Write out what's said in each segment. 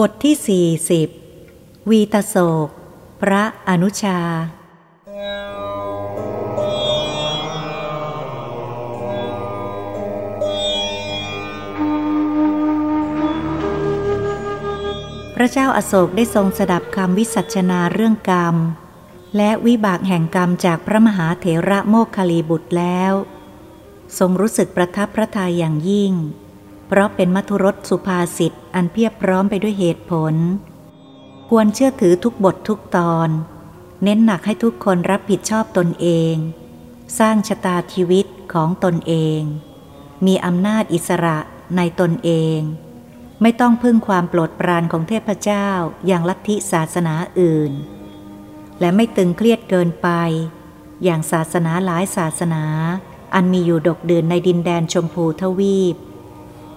บทที่สี่สิบวีตโศก พระอนุชา พระเจ้าอาโศกได้ทรงสดับคำวิสัชนาเรื่องกรรม และวิบากแห่งกรรมจากพระมหาเถระโมคคลีบุตรแล้ว ทรงรู้สึกประทับพระทัยอย่างยิ่ง เพราะเป็นมัทุรสสุภาษิตอันเพียบพร้อมไปด้วยเหตุผล ควรเชื่อถือทุกบททุกตอน เน้นหนักให้ทุกคนรับผิดชอบตนเอง สร้างชะตาชีวิตของตนเอง มีอำนาจอิสระในตนเอง ไม่ต้องพึ่งความโปรดปรานของเทพเจ้าอย่างลัทธิศาสนาอื่น และไม่ตึงเครียดเกินไป อย่างศาสนาหลายศาสนา อันมีอยู่ดกเดือนในดินแดนชมพูทวีป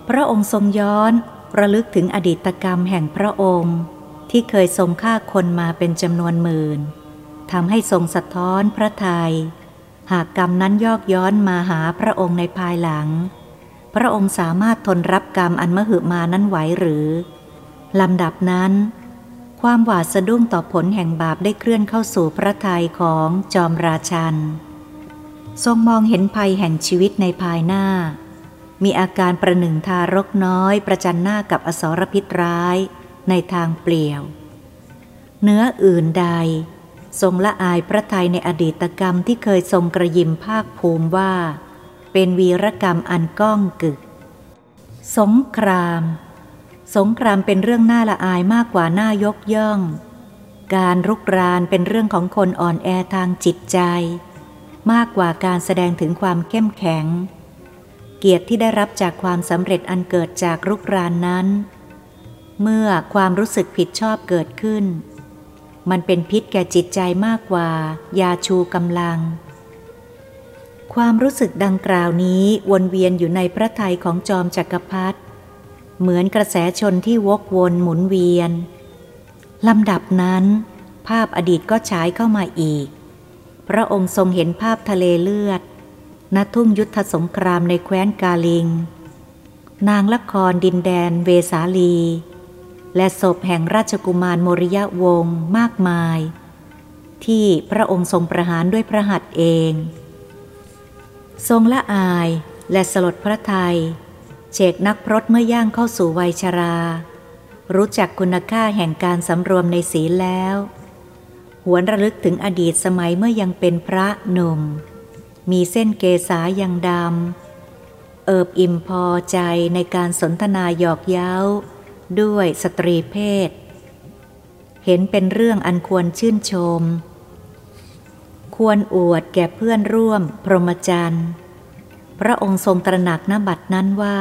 พระองค์ทรงย้อนระลึกถึงอดีตกรรมแห่งพระองค์ ที่เคยทรงฆ่าคนมาเป็นจำนวนหมื่นทำให้ทรงสะท้อนพระทยัยหากกรรมนั้นยอกย้อนมาหาพระองค์ในภายหลัง พระองค์สามารถทนรับกรรมอันมหึมานั้นไหวหรือลำดับนั้น ความหวาดสะดุ้งต่อผลแห่งบาปได้เคลื่อนเข้าสู่พระทัยของจอมราชัน ทรงมองเห็นภัยแห่งชีวิตในภายหน้า มีอาการประหนึ่งทารกน้อยประจันหน้ากับอสรพิษร้ายในทางเปลี่ยว เนื้ออื่นใด ทรงละอายพระทัยในอดีตกรรมที่เคยทรงกระยิมภาคภูมิว่า เป็นวีรกรรมอันก้องกึก สงคราม สงครามเป็นเรื่องน่าละอายมากกว่าน่ายกย่อง การรุกรานเป็นเรื่องของคนอ่อนแอทางจิตใจ มากกว่าการแสดงถึงความเข้มแข็ง เกียรติที่ได้รับจากความสำเร็จอันเกิดจากรุกรานนั้น เมื่อความรู้สึกผิดชอบเกิดขึ้น มันเป็นพิษแก่จิตใจมากกว่า ยาชูกำลัง ความรู้สึกดังกล่าวนี้วนเวียนอยู่ในพระทัยของจอมจักรพรรดิเหมือนกระแสชนที่วกวนหมุนเวียนลำดับนั้น ภาพอดีตก็ฉายเข้ามาอีก พระองค์ทรงเห็นภาพทะเลเลือด ณทุ่งยุทธสงครามในแคว้นกาลิง นางละครดินแดนเวสาลี และศพแห่งราชกุมารโมริยะวงศ์มากมาย ที่พระองค์ทรงประหารด้วยพระหัตถ์เอง ทรงละอายและสลดพระไทยเชกนักพรตเมื่อย่างเข้าสู่วัยชรา รู้จักคุณค่าแห่งการสำรวมในศีลแล้ว หวนระลึกถึงอดีตสมัยเมื่อยังเป็นพระหนุ่ม มีเส้นเกษายังดำ เอิบอิ่มพอใจในการสนทนาหยอกเย้า ด้วยสตรีเพศ เห็นเป็นเรื่องอันควรชื่นชม ควรอวดแก่เพื่อนร่วมพรหมจรรย์ พระองค์ทรงตระหนักนบัตนั้นว่า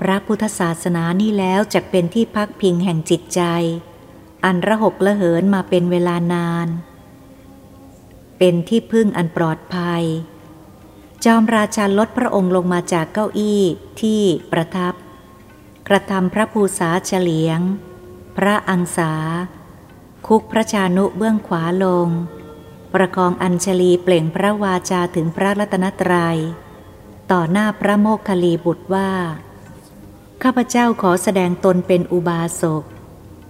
พระพุทธศาสนานี่แล้วจะเป็นที่พักพิงแห่งจิตใจ อันระหกละเหินมาเป็นเวลานาน เป็นที่พึ่งอันปลอดภัย จอมราชาลดพระองค์ลงมาจากเก้าอี้ที่ประทับ กระทำพระภูษาเฉลียง พระอังสา คุกพระชานุเบื้องขวาลง ประคองอัญชลีเปล่งพระวาจาถึงพระรัตนตรยัย ต่อหน้าพระโมคคลีบุตรว่า ข้าพเจ้าขอแสดงตนเป็นอุบาสก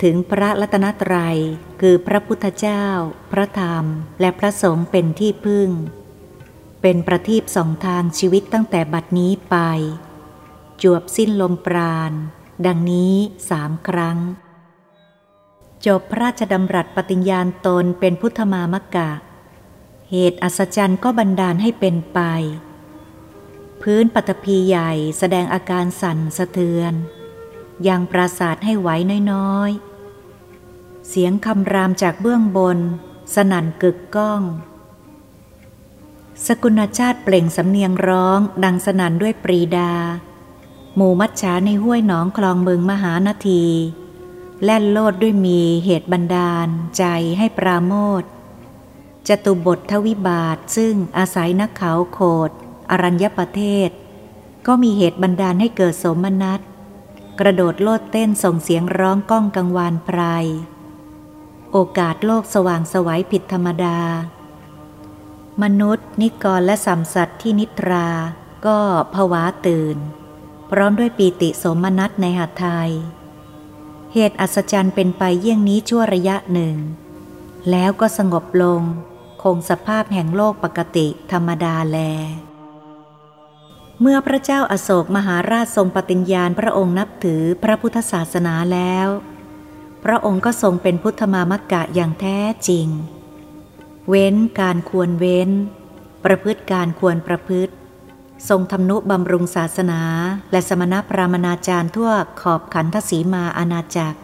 ถึงพระรัตนตรัย คือพระพุทธเจ้า พระธรรม และพระสงฆ์เป็นที่พึ่ง เป็นประทีปสองทางชีวิตตั้งแต่บัดนี้ไป จวบสิ้นลมปราณ ดังนี้สามครั้ง จบพระราชดำรัสปฏิญญาณตนเป็นพุทธมามกะ เหตุอัศจรรย์ก็บันดาลให้เป็นไป พื้นปฐพีใหญ่แสดงอาการสั่นสะเทือน ยังปราสาทให้ไหวน้อยๆ เสียงคำรามจากเบื้องบน สนั่นกึกก้อง สกุณชาติเปล่งสำเนียงร้องดังสนั่นด้วยปรีดา หมู่มัจฉาในห้วยหนองคลองเมืองมหานาที แล่นโลดด้วยมีเหตุบันดาล ใจให้ปราโมทจตุบททวิบาทซึ่งอาศัยนักเขาโคดอรัญญประเทศ ก็มีเหตุบันดาลให้เกิดสมนัต กระโดดโลดเต้นส่งเสียงร้องก้องกังวานไพรโอกาสโลกสว่างสวัยผิดธรรมดา มนุษย์ นิกรและสัมสัตว์ที่นิทรา ก็ผวาตื่น พร้อมด้วยปีติสมนัตในหัตไทย เหตุอัศจรรย์เป็นไปเยี่ยงนี้ชั่วระยะหนึ่ง แล้วก็สงบลง คงสภาพแห่งโลกปกติธรรมดาแล เมื่อพระเจ้าอาโศกมหาราชทรงปฏิญญาณพระองค์นับถือพระพุทธศาสนาแล้ว พระองค์ก็ทรงเป็นพุทธมามกะอย่างแท้จริง เว้นการควรเว้น ประพฤติการควรประพฤติ ทรงทำนุบำรุงศาสนา และสมณพราหมณาจารย์ทั่วขอบขันทศีมาอาณาจักร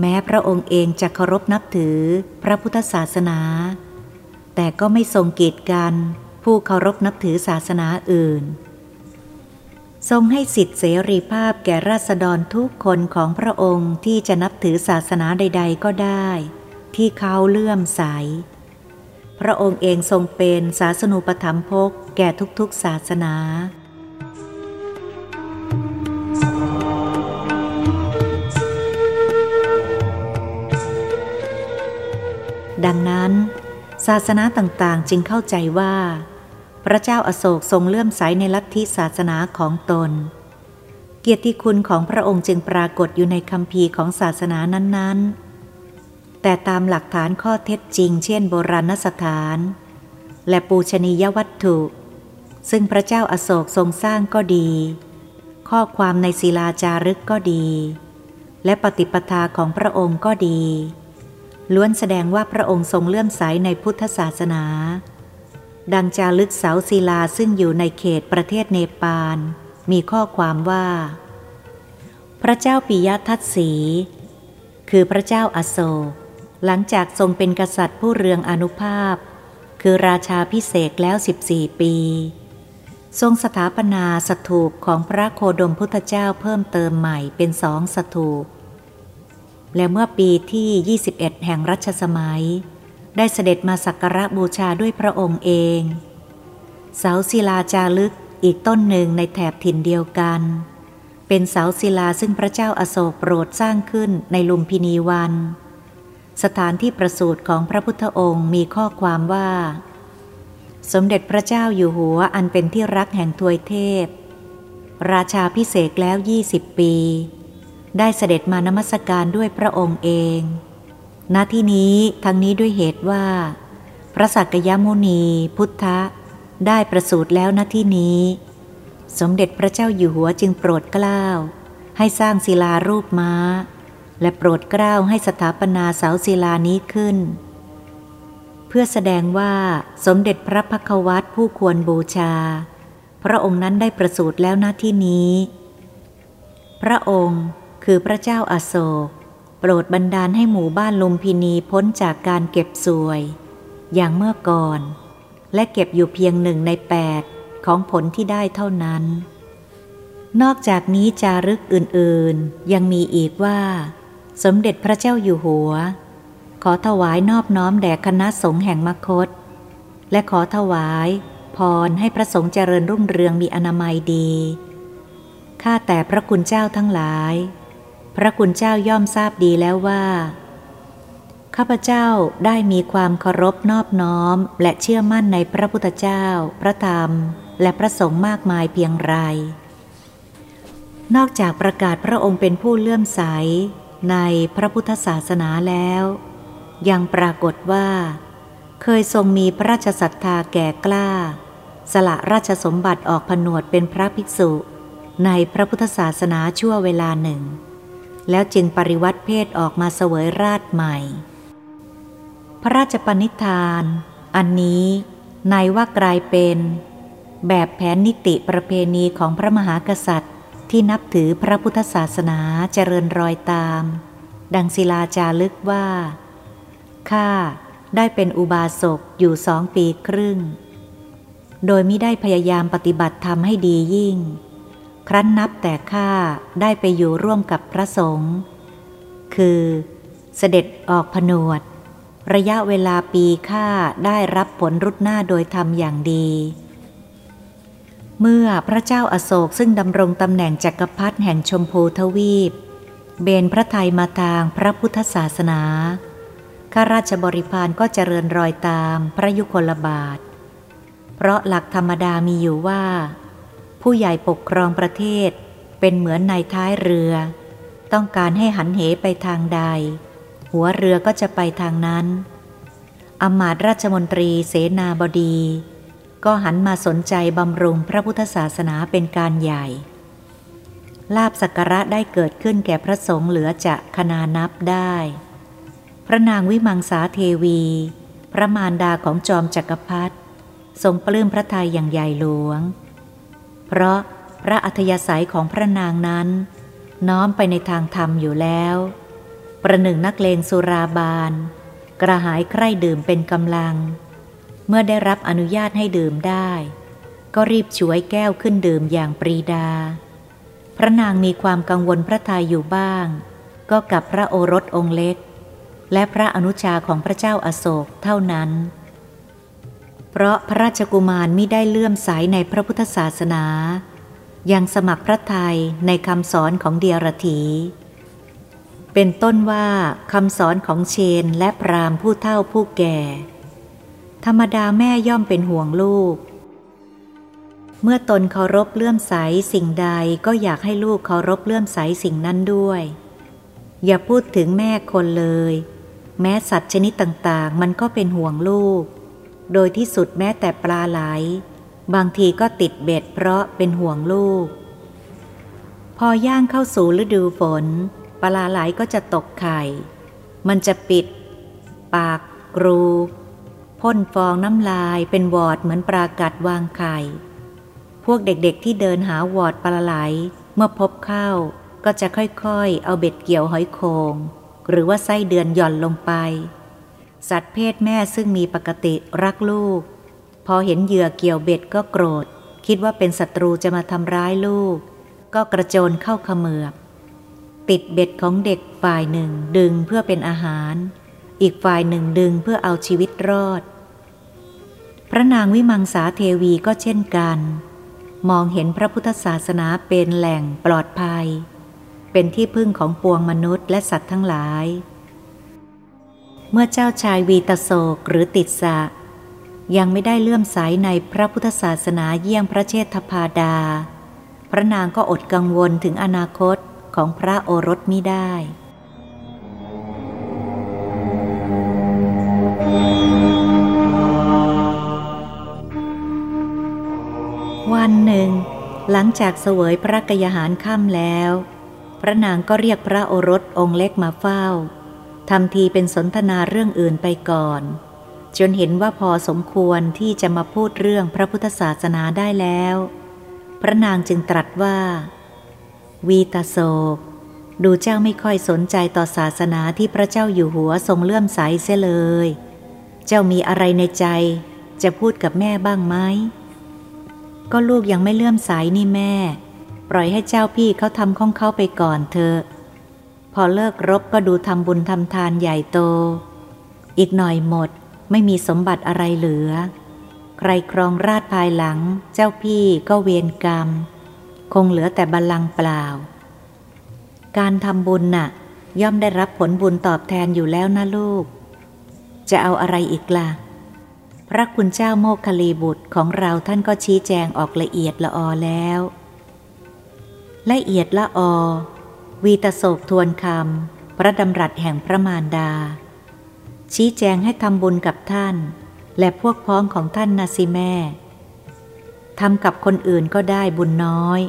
แม้พระองค์เองจะเคารพนับถือพระพุทธศาสนา แต่ก็ไม่ทรงกีดกัน ผู้เคารพนับถือศาสนาอื่น ทรงให้สิทธิเสรีภาพแก่ราษฎรทุกคนของพระองค์ที่จะนับถือศาสนาใด ๆ ก็ได้ ที่เขาเลื่อมใส พระองค์เองทรงเป็นศาสนูปถัมภกแก่ทุกๆศาสนาดังนั้น ศาสนาต่างๆจึงเข้าใจว่า พระเจ้าอาโศกทรงเลื่อมใสในลัทธิศาสนาของตน เกียรติคุณของพระองค์จึงปรากฏอยู่ในคำพีของศาสนานั้นๆ แต่ตามหลักฐานข้อเท็จจริง เช่นโบราณสถาน และปูชนียวัตถุ ซึ่งพระเจ้าอาโศกทรงสร้างก็ดี ข้อความในศิลาจารึกก็ดี และปฏิปทาของพระองค์ก็ดี ล้วนแสดงว่าพระองค์ทรงเลื่อมใสในพุทธศาสนา ดังจารึกเสาศิลาซึ่งอยู่ในเขตประเทศเนปาล มีข้อความว่า พระเจ้าปิยทัตสี คือพระเจ้าอาโศกหลังจากทรงเป็นกษัตริย์ผู้เรืองอนุภาพ คือราชาพิเศษแล้ว 14 ปี ทรงสถาปนาสถูปของพระโคดมพุทธเจ้าเพิ่มเติมใหม่เป็นสองสถูป และเมื่อปีที่ 21 แห่งรัชสมัย ได้เสด็จมาสักการะบูชาด้วยพระองค์เอง เสาศิลาจารึกอีกต้นหนึ่งในแถบถิ่นเดียวกัน เป็นเสาศิลาซึ่งพระเจ้าอาโศกโปรดสร้างขึ้นในลุมพินีวัน สถานที่ประสูติของพระพุทธองค์มีข้อความว่า สมเด็จพระเจ้าอยู่หัวอันเป็นที่รักแห่งทวยเทพ ราชาพิเศษแล้วยี่สิบปี ได้เสด็จมานมัสการด้วยพระองค์เอง ณที่นี้ทั้งนี้ด้วยเหตุว่า พระสักยมุนีพุทธะ ได้ประสูติแล้วณที่นี้ สมเด็จพระเจ้าอยู่หัวจึงโปรดเกล้า ให้สร้างศิลารูปม้า และโปรดเกล้าให้สถาปนาเสาศิลานี้ขึ้น เพื่อแสดงว่าสมเด็จพระพักวัตรผู้ควรบูชา พระองค์นั้นได้ประสูติแล้วหน้าที่นี้ พระองค์คือพระเจ้าอาโศก โปรดบันดาลให้หมู่บ้านลุมพินีพ้นจากการเก็บสวย อย่างเมื่อก่อน และเก็บอยู่เพียงหนึ่งในแปดของผลที่ได้เท่านั้น นอกจากนี้จารึกอื่นๆ ยังมีอีกว่า สมเด็จพระเจ้าอยู่หัว ขอถวายนอบน้อมแด่คณะสงฆ์แห่งมคต และขอถวายพรให้พระสงฆ์เจริญรุ่งเรืองมีอนามัยดี ข้าแต่พระคุณเจ้าทั้งหลาย พระคุณเจ้าย่อมทราบดีแล้วว่า ข้าพเจ้าได้มีความเคารพนอบน้อม และเชื่อมั่นในพระพุทธเจ้า พระธรรม และพระสงฆ์มากมายเพียงไร นอกจากประกาศพระองค์เป็นผู้เลื่อมใสในพระพุทธศาสนาแล้ว ยังปรากฏว่า เคยทรงมีพระราชศรัทธาแก่กล้า สละราชสมบัติออกผนวดเป็นพระภิกษุ ในพระพุทธศาสนาชั่วเวลาหนึ่ง แล้วจึงปริวัติเพศออกมาเสวยราชใหม่ พระราชปณิธาน อันนี้ในว่ากลายเป็น แบบแผนนิติประเพณีของพระมหากษัตริย์ ที่นับถือพระพุทธศาสนาเจริญรอยตาม ดังศิลาจารึกว่าข้าได้เป็นอุบาสกอยู่สองปีครึ่ง โดยไม่ได้พยายามปฏิบัติธรรมให้ดียิ่ง ครั้นนับแต่ข้าได้ไปอยู่ร่วมกับพระสงฆ์คือเสด็จออกผนวด ระยะเวลาปีข้าได้รับผลรุดหน้าโดยทำอย่างดี เมื่อพระเจ้าอาโศกซึ่งดำรงตำแหน่งจักรพรรดิแห่งชมพูทวีป เบนพระไทยมาทางพระพุทธศาสนาข้าราชบริพารก็เจริญรอยตามพระยุคลบาท เพราะหลักธรรมดามีอยู่ว่า ผู้ใหญ่ปกครองประเทศ เป็นเหมือนในท้ายเรือ ต้องการให้หันเหไปทางใด หัวเรือก็จะไปทางนั้นอมาตราชมนตรีเสนาบดี ก็หันมาสนใจบำรุงพระพุทธศาสนาเป็นการใหญ่ ลาบสักการะได้เกิดขึ้นแก่พระสงฆ์เหลือจะคนานับได้ พระนางวิมังสาเทวี พระมารดาของจอมจักรพรรดิทรงปลื้มพระทัยอย่างใหญ่หลวง เพราะพระอัธยาศัยของพระนางนั้น น้อมไปในทางธรรมอยู่แล้ว ประหนึ่งนักเลงสุราบาน กระหายใคร่ดื่มเป็นกำลัง เมื่อได้รับอนุญาตให้ดื่มได้ ก็รีบช่วยแก้วขึ้นดื่มอย่างปรีดา พระนางมีความกังวลพระทัยอยู่บ้าง ก็กับพระโอรสองค์เล็ก และพระอนุชาของพระเจ้าอาโศกเท่านั้น เพราะพระราชกุมารมิได้เลื่อมใสในพระพุทธศาสนา ยังสมัครพระทัยในคำสอนของเดียรถี เป็นต้นว่าคำสอนของเชนและพรามผู้เฒ่าผู้แก่ ธรรมดาแม่ย่อมเป็นห่วงลูก เมื่อตนเคารพเลื่อมใสสิ่งใดก็อยากให้ลูกเคารพเลื่อมใสสิ่งนั้นด้วย อย่าพูดถึงแม่คนเลย แม้สัตว์ชนิดต่างๆ มันก็เป็นห่วงลูก โดยที่สุดแม้แต่ปลาไหล บางทีก็ติดเบ็ดเพราะเป็นห่วงลูก พอย่างเข้าสู่ฤดูฝน ปลาไหลก็จะตกไข่ มันจะปิด ปากกรูพ่นฟองน้ำลายเป็นวอดเหมือนปลากัดวางไข่ พวกเด็กๆที่เดินหาวอดปลาไหลเมื่อพบเข้าก็จะค่อยๆ เอาเบ็ดเกี่ยวหอยโคงหรือว่าไส้เดือนหย่อนลงไป สัตว์เพศแม่ซึ่งมีปกติรักลูก พอเห็นเหยื่อเกี่ยวเบ็ดก็โกรธ คิดว่าเป็นศัตรูจะมาทำร้ายลูก ก็กระโจนเข้าเขมือบ ติดเบ็ดของเด็กฝ่ายหนึ่งดึงเพื่อเป็นอาหาร อีกฝ่ายหนึ่งดึงเพื่อเอาชีวิตรอด พระนางวิมังสาเทวีก็เช่นกัน มองเห็นพระพุทธศาสนาเป็นแหล่งปลอดภัย เป็นที่พึ่งของปวงมนุษย์และสัตว์ทั้งหลาย เมื่อเจ้าชายวีตโศกหรือติดสะ ยังไม่ได้เลื่อมใสในพระพุทธศาสนาเยี่ยงพระเชษฐพาดา พระนางก็อดกังวลถึงอนาคตของพระโอรสมิได้วันหนึ่ง หลังจากเสวยพระกยาหารค่ำแล้ว พระนางก็เรียกพระโอรสองค์เล็กมาเฝ้า ทำทีเป็นสนทนาเรื่องอื่นไปก่อน จนเห็นว่าพอสมควรที่จะมาพูดเรื่องพระพุทธศาสนาได้แล้ว พระนางจึงตรัสว่า วีตาโศก ดูเจ้าไม่ค่อยสนใจต่อศาสนาที่พระเจ้าอยู่หัวทรงเลื่อมใสเสียเลย เจ้ามีอะไรในใจ จะพูดกับแม่บ้างไหมก็ลูกยังไม่เลื่อมใสนี่แม่ ปล่อยให้เจ้าพี่เขาทำของเขาไปก่อนเถอะ พอเลิกรบก็ดูทำบุญทำทานใหญ่โต อีกหน่อยหมดไม่มีสมบัติอะไรเหลือ ใครครองราชภายหลัง เจ้าพี่ก็เวียนกรรม คงเหลือแต่บัลลังเปล่า การทำบุญน่ะ ย่อมได้รับผลบุญตอบแทนอยู่แล้วนะลูก จะเอาอะไรอีกละ่ะ พระคุณเจ้าโมกคลีบุตรของเราท่านก็ชี้แจงออกละเอียดละออแล้ว ละเอียดละออ วีตโศกทวนคำพระดำรัสแห่งพระมารดา ชี้แจงให้ทำบุญกับท่าน และพวกพ้องของท่านนาสิแม่ทำกับคนอื่นก็ได้บุญน้อย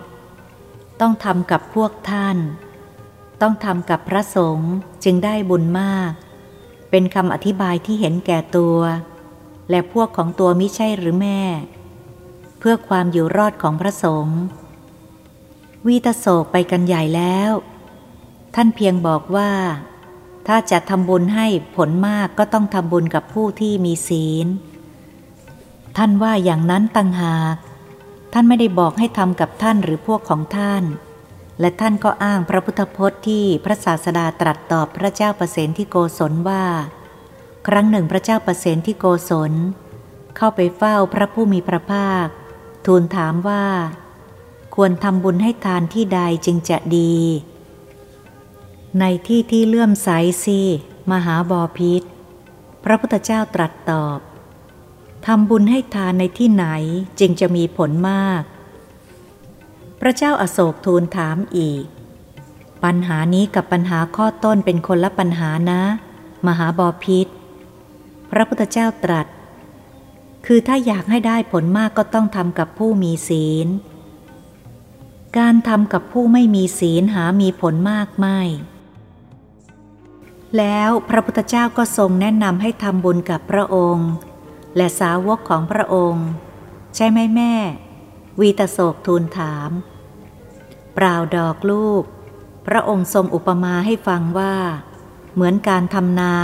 ต้องทำกับพวกท่าน ต้องทำกับพระสงฆ์จึงได้บุญมาก เป็นคำอธิบายที่เห็นแก่ตัว และพวกของตัวมิใช่หรือแม่ เพื่อความอยู่รอดของพระสงฆ์วีตโศกไปกันใหญ่แล้ว ท่านเพียงบอกว่า ถ้าจะทำบุญให้ผลมากก็ต้องทำบุญกับผู้ที่มีศีล ท่านว่าอย่างนั้นตังหาก ท่านไม่ได้บอกให้ทำกับท่านหรือพวกของท่าน และท่านก็อ้างพระพุทธพจน์ที่พระศาสดาตรัสตอบพระเจ้าประเสนที่โกศลว่า ครั้งหนึ่งพระเจ้าประเสนที่โกศล เข้าไปเฝ้าพระผู้มีพระภาค ทูลถามว่า ควรทำบุญให้ทานที่ใดจึงจะดี ในที่ที่เลื่อมใสสิมหาบอพิษพระพุทธเจ้าตรัสตอบทำบุญให้ทานในที่ไหนจึงจะมีผลมาก พระเจ้าอาโศกทูลถามอีกปปัญหานี้กับปัญหาข้อต้นเป็นคนละปัญหานะ มหาบอพิษพระพุทธเจ้าตรัส คือถ้าอยากให้ได้ผลมากก็ต้องทำกับผู้มีศีล การทำกับผู้ไม่มีศีลหามีผลมากไม่ แล้วพระพุทธเจ้าก็ทรงแนะนำให้ทำบุญกับพระองค์ และสาวกของพระองค์ ใช่ไหมแม่ วีตโศกทูลถาม เปล่าดอกลูก พระองค์ทรงอุปมาให้ฟังว่า เหมือนการทำนา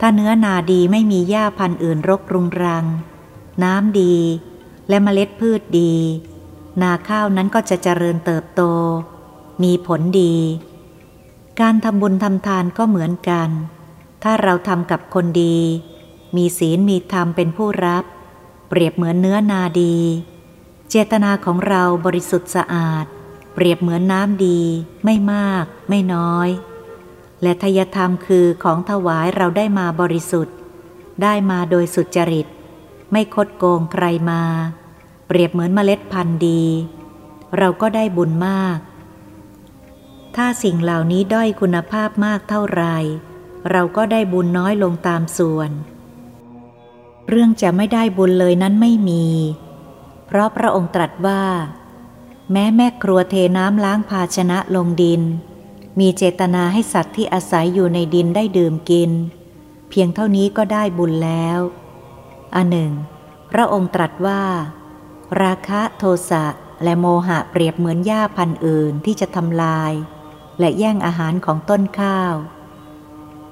ถ้าเนื้อนาดีไม่มีหญ้าพันธุ์อื่นรกรุงรัง น้ำดี และเมล็ดพืชดี นาข้าวนั้นก็จะเจริญเติบโต มีผลดี การทำบุญทำทานก็เหมือนกัน ถ้าเราทำกับคนดี มีศีลมีธรรมเป็นผู้รับ เปรียบเหมือนเนื้อนาดี เจตนาของเราบริสุทธิ์สะอาด เปรียบเหมือนน้ำดี ไม่มาก ไม่น้อย และทยธรรมคือของถวายเราได้มาบริสุทธิ์ ได้มาโดยสุจริต ไม่คดโกงใครมา เปรียบเหมือนเมล็ดพันธุ์ดี เราก็ได้บุญมาก ถ้าสิ่งเหล่านี้ด้อยคุณภาพมากเท่าไร เราก็ได้บุญน้อยลงตามส่วน เรื่องจะไม่ได้บุญเลยนั้นไม่มี เพราะพระองค์ตรัสว่า แม้แม่ครัวเทน้ำล้างภาชนะลงดิน มีเจตนาให้สัตว์ที่อาศัยอยู่ในดินได้ดื่มกิน เพียงเท่านี้ก็ได้บุญแล้วอันหนึ่ง พระองค์ตรัสว่า ราคะโทสะและโมหะเปรียบเหมือนหญ้าพันธุ์อื่นที่จะทำลาย และแย่งอาหารของต้นข้าว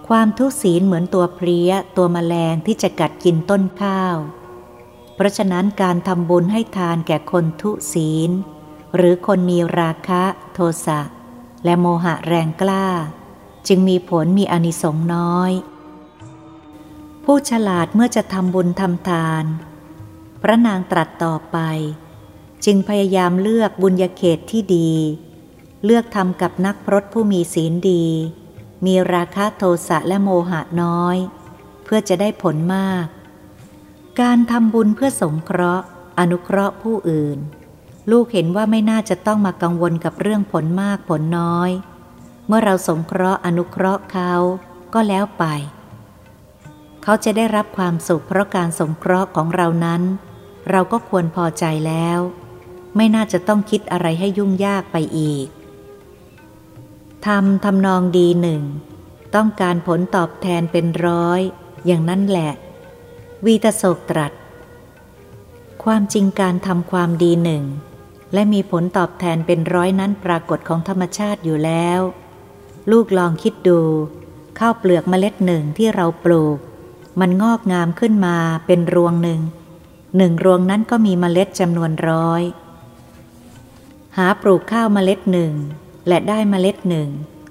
ความทุศีลเหมือนตัวเพลี้ยตัวมแมลงที่จะกัดกินต้นข้าว เพราะฉะนั้นการทำบุญให้ทานแก่คนทุศีล หรือคนมีราคะโทสะและโมหะแรงกล้า จึงมีผลมีอนิสงส์น้อย ผู้ฉลาดเมื่อจะทำบุญทำทาน พระนางตรัสต่อไป จึงพยายามเลือกบุญญาเขตที่ดี เลือกทำกับนักพรตผู้มีศีลดี มีราคะโทสะและโมหะน้อย เพื่อจะได้ผลมาก การทำบุญเพื่อสงเคราะห์ อนุเคราะห์ผู้อื่น ลูกเห็นว่าไม่น่าจะต้องมากังวลกับเรื่องผลมากผลน้อย เมื่อเราสงเคราะห์อนุเคราะห์เขาก็แล้วไป เขาจะได้รับความสุขเพราะการสงเคราะห์ของเรานั้น เราก็ควรพอใจแล้ว ไม่น่าจะต้องคิดอะไรให้ยุ่งยากไปอีก ทำทำนองดีหนึ่ง ต้องการผลตอบแทนเป็นร้อย อย่างนั้นแหละ วีตโศกตรัส ความจริงการทำความดีหนึ่ง และมีผลตอบแทนเป็นร้อยนั้นปรากฏของธรรมชาติอยู่แล้ว ลูกลองคิดดู ข้าวเปลือกเมล็ดหนึ่งที่เราปลูก มันงอกงามขึ้นมาเป็นรวงหนึ่ง หนึ่งรวงนั้นก็มีเมล็ดจำนวนร้อย หาปลูกข้าวเมล็ดหนึ่ง และได้เมล็ดหนึ่ง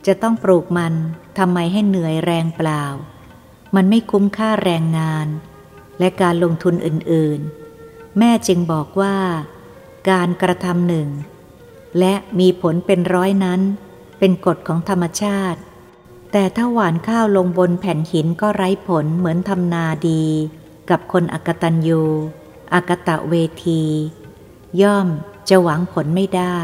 จะต้องปลูกมันทำไมให้เหนื่อยแรงเปล่า มันไม่คุ้มค่าแรงงาน และการลงทุนอื่นๆ แม่จึงบอกว่า การกระทำหนึ่ง และมีผลเป็นร้อยนั้น เป็นกฎของธรรมชาติ แต่ถ้าหวานข้าวลงบนแผ่นหินก็ไร้ผลเหมือนทำนาดี กับคนอกตัญญูอกตะเวที ย่อมจะหวังผลไม่ได้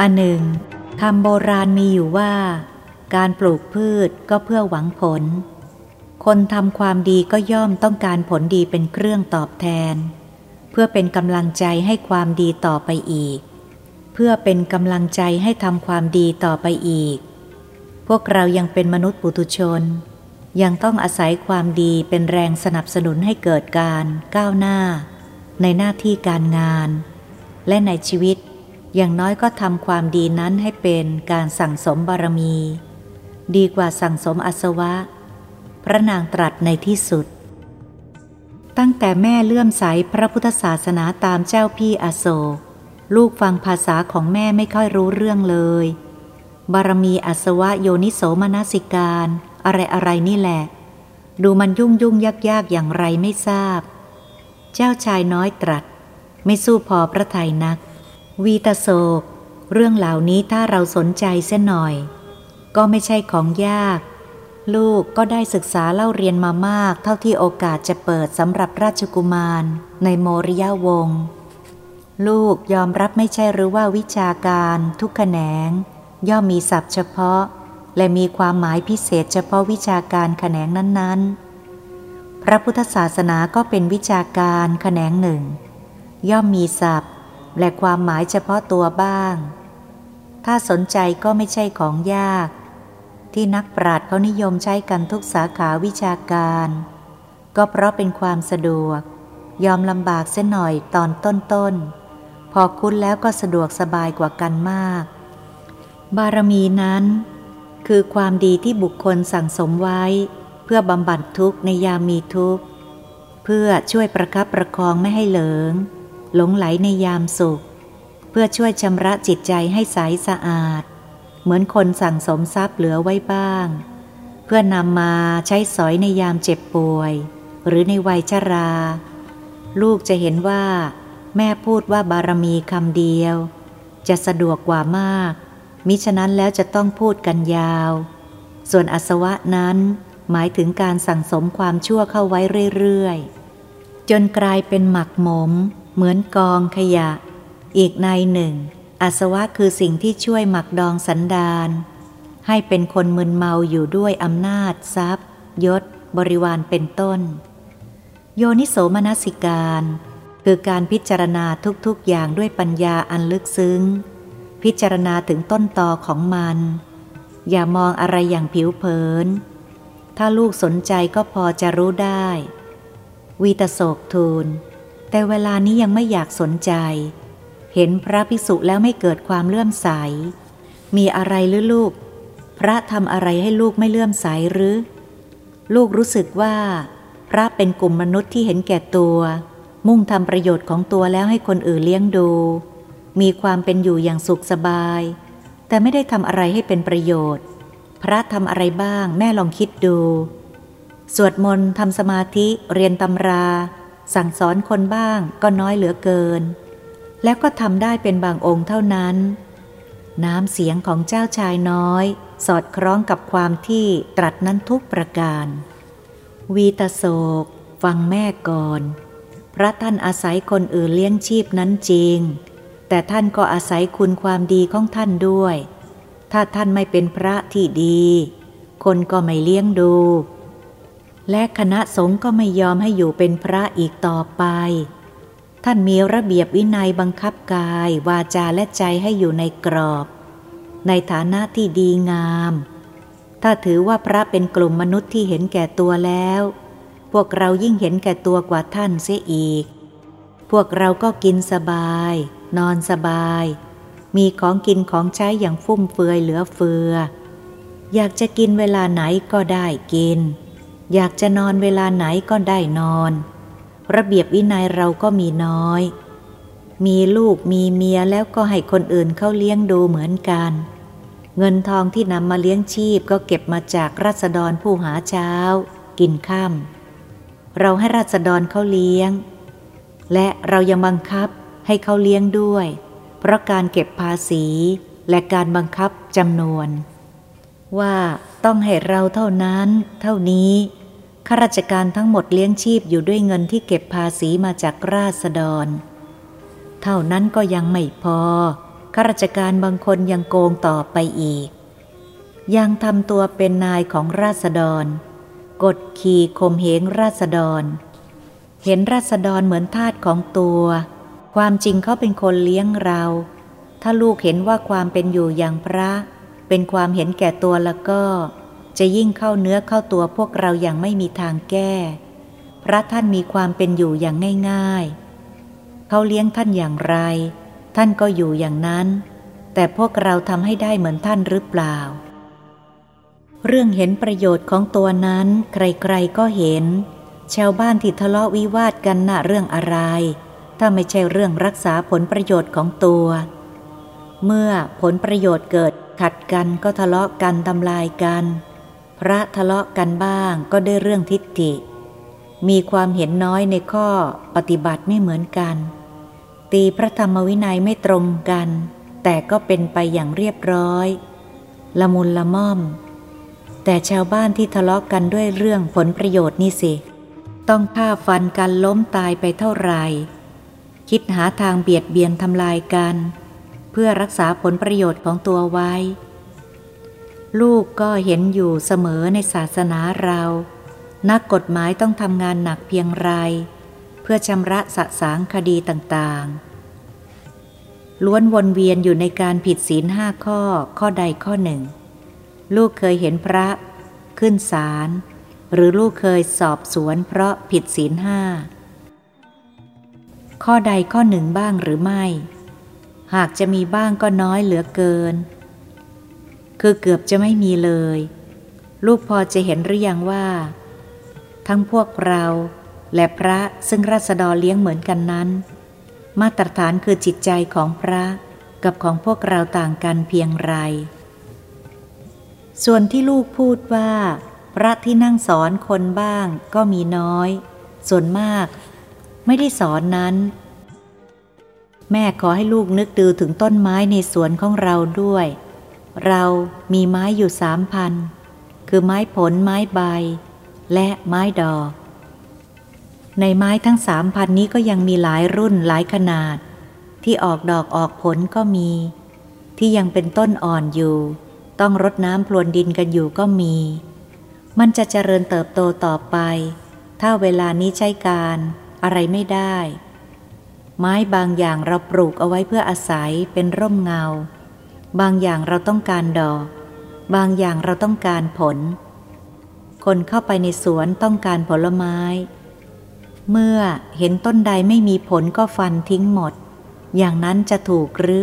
อันหนึ่งคำโบราณมีอยู่ว่า การปลูกพืชก็เพื่อหวังผล คนทำความดีก็ย่อมต้องการผลดีเป็นเครื่องตอบแทน เพื่อเป็นกำลังใจให้ความดีต่อไปอีก เพื่อเป็นกำลังใจให้ทำความดีต่อไปอีก พวกเรายังเป็นมนุษย์ปุถุชน ยังต้องอาศัยความดีเป็นแรงสนับสนุนให้เกิดการก้าวหน้า ในหน้าที่การงาน และในชีวิต อย่างน้อยก็ทำความดีนั้นให้เป็นการสั่งสมบารมี ดีกว่าสั่งสมอสวะ พระนางตรัสในที่สุด ตั้งแต่แม่เลื่อมใสพระพุทธศาสนาตามเจ้าพี่อโศก ลูกฟังภาษาของแม่ไม่ค่อยรู้เรื่องเลย บารมีอสวะโยนิโสมนสิการ อะไรอะไรนี่แหละ ดูมันยุ่งยุ่งยากยากอย่างไรไม่ทราบ เจ้าชายน้อยตรัส ไม่สู้พอพระไทยนัก วีตโศก เรื่องเหล่านี้ถ้าเราสนใจเส้นหน่อย ก็ไม่ใช่ของยาก ลูกก็ได้ศึกษาเล่าเรียนมามาก เท่าที่โอกาสจะเปิดสำหรับราชกุมารในโมริยาวงศ์ลูกยอมรับไม่ใช่หรือว่าวิชาการทุกแขนง ย่อมมีศัพท์เฉพาะ และมีความหมายพิเศษเฉพาะวิชาการแขนงนั้นๆ พระพุทธศาสนาก็เป็นวิชาการแขนงหนึ่งย่อมมีศัพท์ และความหมายเฉพาะตัวบ้าง ถ้าสนใจก็ไม่ใช่ของยาก ที่นักปราชญ์เขานิยมใช้กันทุกสาขาวิชาการ ก็เพราะเป็นความสะดวก ยอมลำบากเส้นหน่อยตอนต้นๆ พอคุ้นแล้วก็สะดวกสบายกว่ากันมาก บารมีนั้น คือความดีที่บุคคลสั่งสมไว้ เพื่อบำบัดทุกข์ในยามมีทุกข์ เพื่อช่วยประคับประคองไม่ให้เหลิง หลงไหลในยามสุข เพื่อช่วยชำระจิตใจให้ใสสะอาด เหมือนคนสั่งสมทรัพย์เหลือไว้บ้าง เพื่อนำมาใช้สอยในยามเจ็บป่วย หรือในวัยชรา ลูกจะเห็นว่า แม่พูดว่าบารมีคำเดียว จะสะดวกกว่ามาก มิฉะนั้นแล้วจะต้องพูดกันยาว ส่วนอสวะนั้นหมายถึงการสั่งสมความชั่วเข้าไว้เรื่อยๆ จนกลายเป็นหมักหมม เหมือนกองขยะ อีกในหนึ่งอสวะคือสิ่งที่ช่วยหมักดองสันดานให้เป็นคนมึนเมาอยู่ด้วยอำนาจ ทรัพย์ ยศ บริวารเป็นต้น โยนิโสมนสิการ คือการพิจารณาทุกๆอย่างด้วยปัญญาอันลึกซึ้ง พิจารณาถึงต้นตอของมัน อย่ามองอะไรอย่างผิวเผิน ถ้าลูกสนใจก็พอจะรู้ได้ วีตโศกทูล แต่เวลานี้ยังไม่อยากสนใจ เห็นพระภิกษุแล้วไม่เกิดความเลื่อมใส มีอะไรหรือลูก พระทำอะไรให้ลูกไม่เลื่อมใสหรือ ลูกรู้สึกว่า พระเป็นกลุ่มมนุษย์ที่เห็นแก่ตัว มุ่งทำประโยชน์ของตัวแล้วให้คนอื่นเลี้ยงดู มีความเป็นอยู่อย่างสุขสบาย แต่ไม่ได้ทำอะไรให้เป็นประโยชน์ พระทำอะไรบ้างแม่ลองคิดดู สวดมนต์ทำสมาธิเรียนตำรา สั่งสอนคนบ้างก็น้อยเหลือเกิน แล้วก็ทำได้เป็นบางองค์เท่านั้น น้ำเสียงของเจ้าชายน้อย สอดคล้องกับความที่ตรัสนั้นทุกประการ วีตโศก ฟังแม่ก่อน พระท่านอาศัยคนอื่นเลี้ยงชีพนั้นจริง แต่ท่านก็อาศัยคุณความดีของท่านด้วย ถ้าท่านไม่เป็นพระที่ดี คนก็ไม่เลี้ยงดู และคณะสงฆ์ก็ไม่ยอมให้อยู่เป็นพระอีกต่อไป ท่านมีระเบียบวินัยบังคับกาย วาจาและใจให้อยู่ในกรอบ ในฐานะที่ดีงาม ถ้าถือว่าพระเป็นกลุ่มมนุษย์ที่เห็นแก่ตัวแล้ว พวกเรายิ่งเห็นแก่ตัวกว่าท่านเสียอีก พวกเราก็กินสบาย นอนสบาย มีของกินของใช้อย่างฟุ่มเฟือยเหลือเฟือ อยากจะกินเวลาไหนก็ได้กิน อยากจะนอนเวลาไหนก็ได้นอน ระเบียบวินัยเราก็มีน้อย มีลูกมีเมียแล้วก็ให้คนอื่นเขาเลี้ยงดูเหมือนกัน เงินทองที่นำมาเลี้ยงชีพก็เก็บมาจากรัษฎรผู้หาเช้า กินข้ามเราให้ราษฎรเขาเลี้ยง และเรายังบังคับให้เขาเลี้ยงด้วย เพราะการเก็บภาษีและการบังคับจำนวน ว่าต้องให้เราเท่านั้น เท่านี้ ข้าราชการทั้งหมดเลี้ยงชีพอยู่ด้วยเงินที่เก็บภาษีมาจากราษฎร เท่านั้นก็ยังไม่พอ ข้าราชการบางคนยังโกงต่อไปอีก ยังทำตัวเป็นนายของราษฎร กดขี่ข่มเหงราษฎร เห็นราษฎรเหมือนทาสของตัว ความจริงเขาเป็นคนเลี้ยงเรา ถ้าลูกเห็นว่าความเป็นอยู่อย่างพระ เป็นความเห็นแก่ตัวแล้วก็ จะยิ่งเข้าเนื้อเข้าตัวพวกเราอย่างไม่มีทางแก้ พระท่านมีความเป็นอยู่อย่างง่าย ๆ เขาเลี้ยงท่านอย่างไร ท่านก็อยู่อย่างนั้น แต่พวกเราทำให้ได้เหมือนท่านหรือเปล่า เรื่องเห็นประโยชน์ของตัวนั้น ใครๆก็เห็น ชาวบ้านที่ทะเลาะวิวาทกันน่ะเรื่องอะไร ถ้าไม่ใช่เรื่องรักษาผลประโยชน์ของตัว เมื่อผลประโยชน์เกิดขัดกันก็ทะเลาะกันทำลายกัน พระทะเลาะกันบ้างก็ได้เรื่องทิฏฐิ มีความเห็นน้อยในข้อปฏิบัติไม่เหมือนกัน ตีพระธรรมวินัยไม่ตรงกัน แต่ก็เป็นไปอย่างเรียบร้อย ละมุนละม่อม แต่ชาวบ้านที่ทะเลาะกันด้วยเรื่องผลประโยชน์นี่สิ ต้องฆ่าฟันกันล้มตายไปเท่าไหร่ คิดหาทางเบียดเบียนทำลายกัน เพื่อรักษาผลประโยชน์ของตัวไว้ ลูกก็เห็นอยู่เสมอในศาสนาเรา นักกฎหมายต้องทำงานหนักเพียงไร เพื่อชำระสะสางคดีต่างๆ ล้วนวนเวียนอยู่ในการผิดศีลห้าข้อข้อใดข้อหนึ่ง ลูกเคยเห็นพระขึ้นศาลหรือลูกเคยสอบสวนเพราะผิดศีลห้าข้อใดข้อหนึ่งบ้างหรือไม่ หากจะมีบ้างก็น้อยเหลือเกิน คือเกือบจะไม่มีเลย ลูกพอจะเห็นหรือยังว่า ทั้งพวกเราและพระซึ่งราษฎรเลี้ยงเหมือนกันนั้น มาตรฐานคือจิตใจของพระกับของพวกเราต่างกันเพียงไร ส่วนที่ลูกพูดว่า พระที่นั่งสอนคนบ้างก็มีน้อย ส่วนมาก ไม่ได้สอนนั้น แม่ขอให้ลูกนึกดูถึงต้นไม้ในสวนของเราด้วย เรามีไม้อยู่สามพัน คือไม้ผลไม้ใบ และไม้ดอก ในไม้ทั้งสามพันนี้ก็ยังมีหลายรุ่นหลายขนาด ที่ออกดอกออกผลก็มี ที่ยังเป็นต้นอ่อนอยู่ ต้องรดน้ำพรวนดินกันอยู่ก็มี มันจะเจริญเติบโตต่อไป ถ้าเวลานี้ใช้การอะไรไม่ได้ ไม้บางอย่างเราปลูกเอาไว้เพื่ออาศัยเป็นร่มเงา บางอย่างเราต้องการดอก บางอย่างเราต้องการผล คนเข้าไปในสวนต้องการผลไม้ เมื่อเห็นต้นใดไม่มีผลก็ฟันทิ้งหมด อย่างนั้นจะถูกหรือ